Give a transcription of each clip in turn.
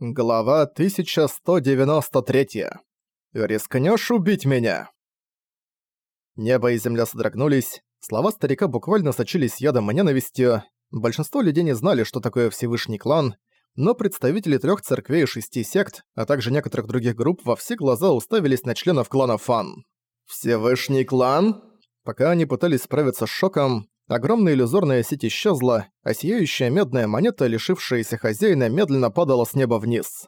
Глава 1193. «Рискнёшь убить меня?» Небо и земля содрогнулись, слова старика буквально сочились ядом и ненавистью. Большинство людей не знали, что такое Всевышний клан, но представители трёх церквей и шести сект, а также некоторых других групп во все глаза уставились на членов клана Фан. «Всевышний клан?» Пока они пытались справиться с шоком, Огромная иллюзорная сеть исчезла, а сияющая медная монета, лишившаяся хозяина, медленно падала с неба вниз.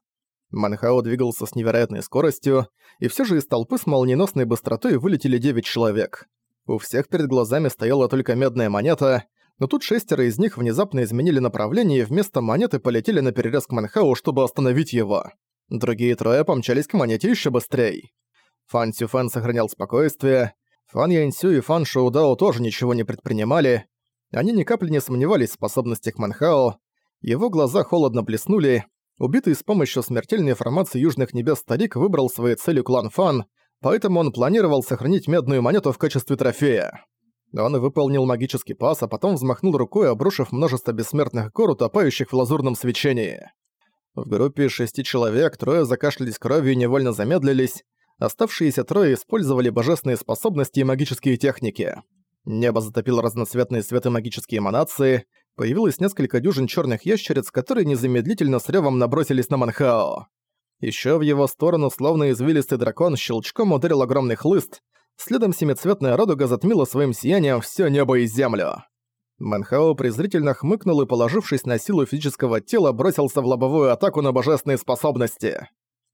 Манхао двигался с невероятной скоростью, и все же из толпы с молниеносной быстротой вылетели девять человек. У всех перед глазами стояла только медная монета, но тут шестеро из них внезапно изменили направление и вместо монеты полетели на перерез к Манхау, чтобы остановить его. Другие трое помчались к монете еще быстрее. Фан Сюфэн сохранял спокойствие, Фан Яньсю и Фан Шоудао тоже ничего не предпринимали. Они ни капли не сомневались в способностях Манхао. Его глаза холодно блеснули. Убитый с помощью смертельной информации Южных Небес старик выбрал своей целью клан Фан, поэтому он планировал сохранить медную монету в качестве трофея. Он выполнил магический пас, а потом взмахнул рукой, обрушив множество бессмертных гор, утопающих в лазурном свечении. В группе шести человек трое закашлялись кровью и невольно замедлились, Оставшиеся трое использовали божественные способности и магические техники. Небо затопило разноцветные светы магические эманации, появилось несколько дюжин черных ящериц, которые незамедлительно с ревом набросились на Манхао. Еще в его сторону, словно извилистый дракон, щелчком ударил огромный хлыст, следом семицветная радуга затмила своим сиянием все небо и землю. Манхао презрительно хмыкнул и, положившись на силу физического тела, бросился в лобовую атаку на божественные способности.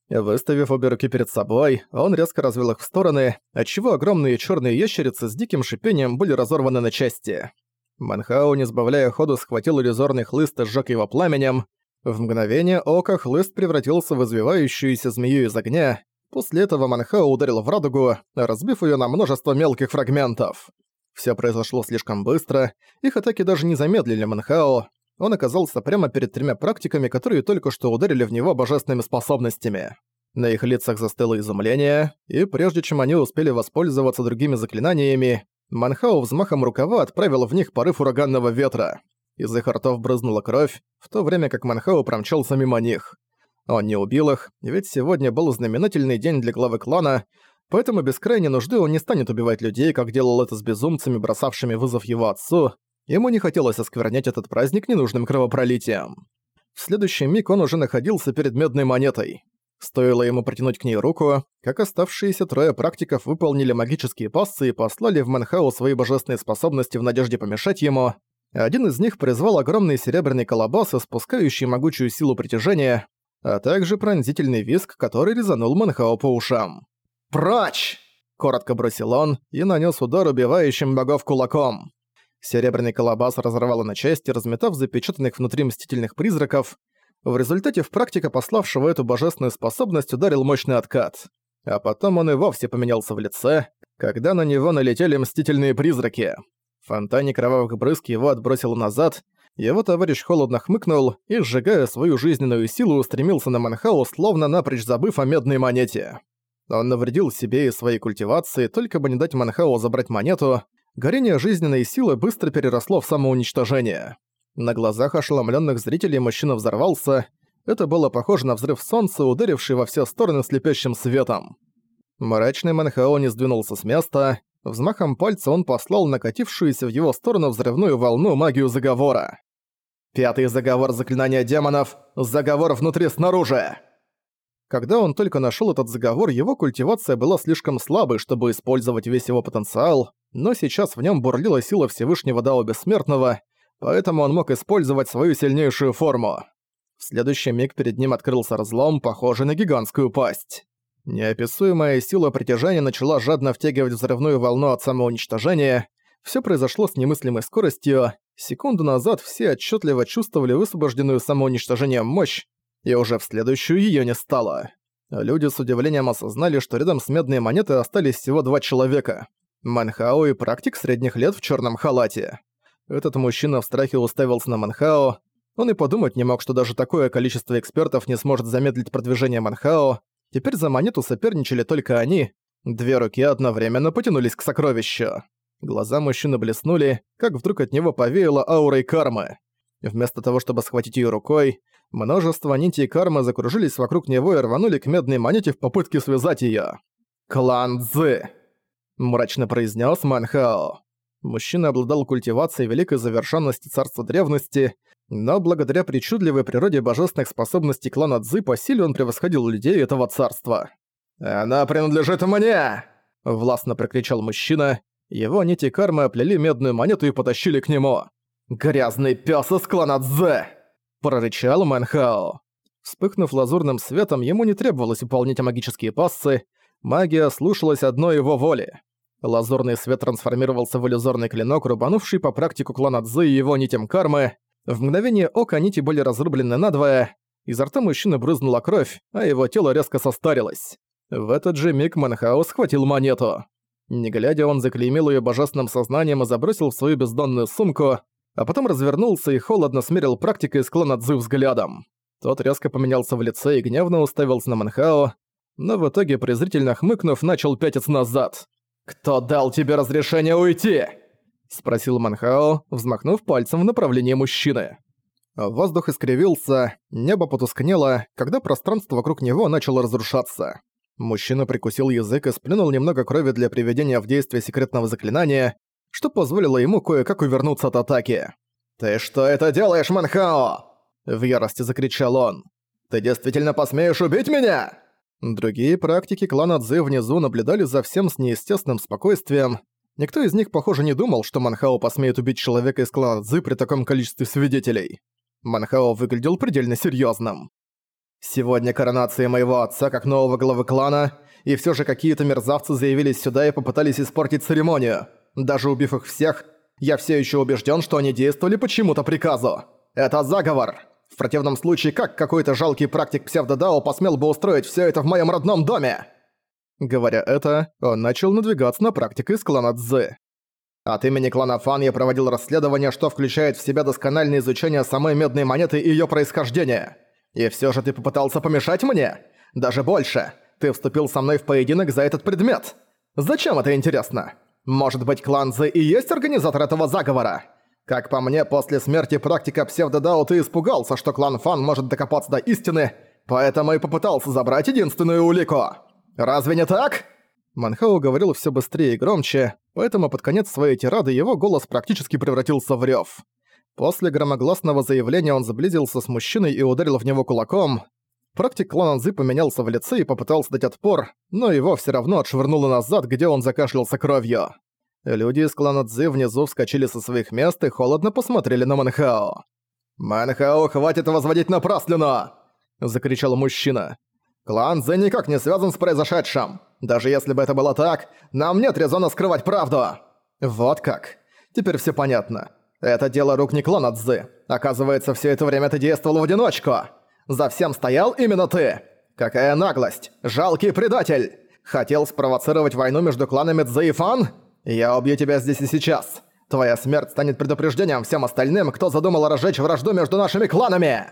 Выставив обе руки перед собой, он резко развел их в стороны, отчего огромные черные ящерицы с диким шипением были разорваны на части. Манхау, не сбавляя ходу, схватил иллюзорный хлыст и сжёг его пламенем. В мгновение ока хлыст превратился в извивающуюся змею из огня. После этого Манхау ударил в радугу, разбив ее на множество мелких фрагментов. Все произошло слишком быстро, их атаки даже не замедлили Манхао, он оказался прямо перед тремя практиками, которые только что ударили в него божественными способностями. На их лицах застыло изумление, и прежде чем они успели воспользоваться другими заклинаниями, Манхау взмахом рукава отправил в них порыв ураганного ветра. Из их ртов брызнула кровь, в то время как Манхау промчался мимо них. Он не убил их, ведь сегодня был знаменательный день для главы клана, поэтому без крайней нужды он не станет убивать людей, как делал это с безумцами, бросавшими вызов его отцу, Ему не хотелось осквернять этот праздник ненужным кровопролитием. В следующий миг он уже находился перед медной монетой. Стоило ему протянуть к ней руку, как оставшиеся трое практиков выполнили магические пассы и послали в Манхау свои божественные способности в надежде помешать ему. Один из них призвал огромный серебряный колобас, испускающий могучую силу притяжения, а также пронзительный виск, который резанул Манхау по ушам. «Прочь!» – коротко бросил он и нанес удар убивающим богов кулаком. Серебряный колобас разорвало на части, разметав запечатанных внутри мстительных призраков. В результате в практика пославшего эту божественную способность ударил мощный откат. А потом он и вовсе поменялся в лице, когда на него налетели мстительные призраки. В фонтане кровавых брызг его отбросило назад, его товарищ холодно хмыкнул и, сжигая свою жизненную силу, устремился на Манхау, словно напрочь забыв о медной монете. Он навредил себе и своей культивации, только бы не дать Манхау забрать монету, горение жизненной силы быстро переросло в самоуничтожение. На глазах ошеломленных зрителей мужчина взорвался. Это было похоже на взрыв солнца, ударивший во все стороны слепящим светом. Мрачный Манхао не сдвинулся с места. Взмахом пальца он послал накатившуюся в его сторону взрывную волну магию заговора. «Пятый заговор заклинания демонов! Заговор внутри-снаружи!» Когда он только нашел этот заговор, его культивация была слишком слабой, чтобы использовать весь его потенциал, но сейчас в нем бурлила сила Всевышнего Дао Бессмертного, поэтому он мог использовать свою сильнейшую форму. В следующий миг перед ним открылся разлом, похожий на гигантскую пасть. Неописуемая сила притяжения начала жадно втягивать взрывную волну от самоуничтожения. Все произошло с немыслимой скоростью. Секунду назад все отчетливо чувствовали высвобожденную самоуничтожением мощь, и уже в следующую ее не стало. Люди с удивлением осознали, что рядом с медной монетой остались всего два человека. Манхао и практик средних лет в черном халате. Этот мужчина в страхе уставился на Манхао. Он и подумать не мог, что даже такое количество экспертов не сможет замедлить продвижение Манхао. Теперь за монету соперничали только они. Две руки одновременно потянулись к сокровищу. Глаза мужчины блеснули, как вдруг от него повеяло аурой кармы. Вместо того, чтобы схватить ее рукой, Множество нитей кармы закружились вокруг него и рванули к медной монете в попытке связать её. «Клан Цзы!» – мрачно произнес Манхао. Мужчина обладал культивацией великой завершенности царства древности, но благодаря причудливой природе божественных способностей клана Цзы по силе он превосходил людей этого царства. «Она принадлежит мне!» – властно прокричал мужчина. Его нити кармы оплели медную монету и потащили к нему. «Грязный пёс из клана Цзэ!» – прорычал Мэнхао. Вспыхнув лазурным светом, ему не требовалось выполнять магические пассы, магия слушалась одной его воли. Лазурный свет трансформировался в иллюзорный клинок, рубанувший по практику клана Цзы и его нитям кармы. В мгновение ока нити были разрублены надвое, изо рта мужчины брызнула кровь, а его тело резко состарилось. В этот же миг Манхао схватил монету. Не глядя, он заклеймил ее божественным сознанием и забросил в свою бездонную сумку, а потом развернулся и холодно смерил практика из клана Цзы взглядом. Тот резко поменялся в лице и гневно уставился на Манхао, но в итоге, презрительно хмыкнув, начал пятиться назад. «Кто дал тебе разрешение уйти?» — спросил Манхао, взмахнув пальцем в направлении мужчины. Воздух искривился, небо потускнело, когда пространство вокруг него начало разрушаться. Мужчина прикусил язык и сплюнул немного крови для приведения в действие секретного заклинания, что позволило ему кое-как увернуться от атаки. «Ты что это делаешь, Манхао?» В ярости закричал он. «Ты действительно посмеешь убить меня?» Другие практики клана Цзы внизу наблюдали за всем с неестественным спокойствием. Никто из них, похоже, не думал, что Манхао посмеет убить человека из клана Цзы при таком количестве свидетелей. Манхао выглядел предельно серьезным. Сегодня коронация моего отца как нового главы клана, и все же какие-то мерзавцы заявились сюда и попытались испортить церемонию. Даже убив их всех, я все еще убежден, что они действовали по чему-то приказу. Это заговор. В противном случае, как какой-то жалкий практик псевдодао посмел бы устроить все это в моем родном доме? Говоря это, он начал надвигаться на практика из клана Цзы. От имени клана Фан я проводил расследование, что включает в себя доскональное изучение самой медной монеты и ее происхождения. И все же ты попытался помешать мне? Даже больше. Ты вступил со мной в поединок за этот предмет. Зачем это интересно? Может быть, клан Зы и есть организатор этого заговора? Как по мне, после смерти практика псевдодао ты испугался, что клан Фан может докопаться до истины, поэтому и попытался забрать единственную улику. Разве не так? Манхау говорил все быстрее и громче, поэтому под конец своей тирады его голос практически превратился в рев. После громогласного заявления он сблизился с мужчиной и ударил в него кулаком. Практик клана Цзы поменялся в лице и попытался дать отпор, но его все равно отшвырнуло назад, где он закашлялся кровью. Люди из клана Цзы внизу вскочили со своих мест и холодно посмотрели на Манхао. «Манхао, хватит возводить напраслину!» – закричал мужчина. «Клан Цзы никак не связан с произошедшим. Даже если бы это было так, нам нет резона скрывать правду!» «Вот как. Теперь все понятно. Это дело рук не клана Цзы. Оказывается, все это время ты действовал в одиночку. За всем стоял именно ты. Какая наглость! Жалкий предатель! Хотел спровоцировать войну между кланами Цзы и Фан? Я убью тебя здесь и сейчас. Твоя смерть станет предупреждением всем остальным, кто задумал разжечь вражду между нашими кланами!»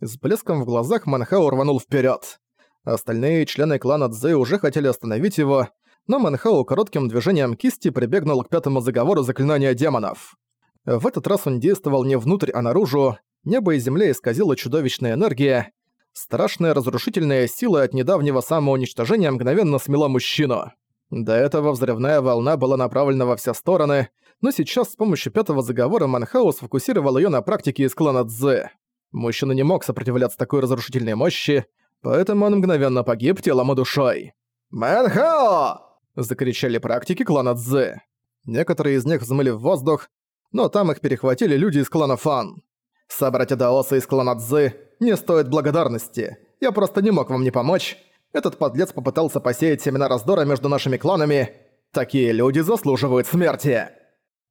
С блеском в глазах Манхау рванул вперед. Остальные члены клана Цзы уже хотели остановить его, но Манхау коротким движением кисти прибегнул к пятому заговору заклинания демонов. В этот раз он действовал не внутрь, а наружу. Небо и земля исказила чудовищная энергия. Страшная разрушительная сила от недавнего самоуничтожения мгновенно смела мужчину. До этого взрывная волна была направлена во все стороны, но сейчас с помощью пятого заговора Манхаус фокусировал её на практике из клана Цзэ. Мужчина не мог сопротивляться такой разрушительной мощи, поэтому он мгновенно погиб телом и душой. «Манхао!» – закричали практики клана Цзэ. Некоторые из них взмыли в воздух, но там их перехватили люди из клана Фан. Собратья Даоса из клана Цзы не стоит благодарности. Я просто не мог вам не помочь. Этот подлец попытался посеять семена раздора между нашими кланами. Такие люди заслуживают смерти!»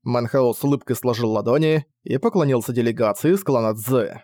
Манхао с улыбкой сложил ладони и поклонился делегации из клана Цзы.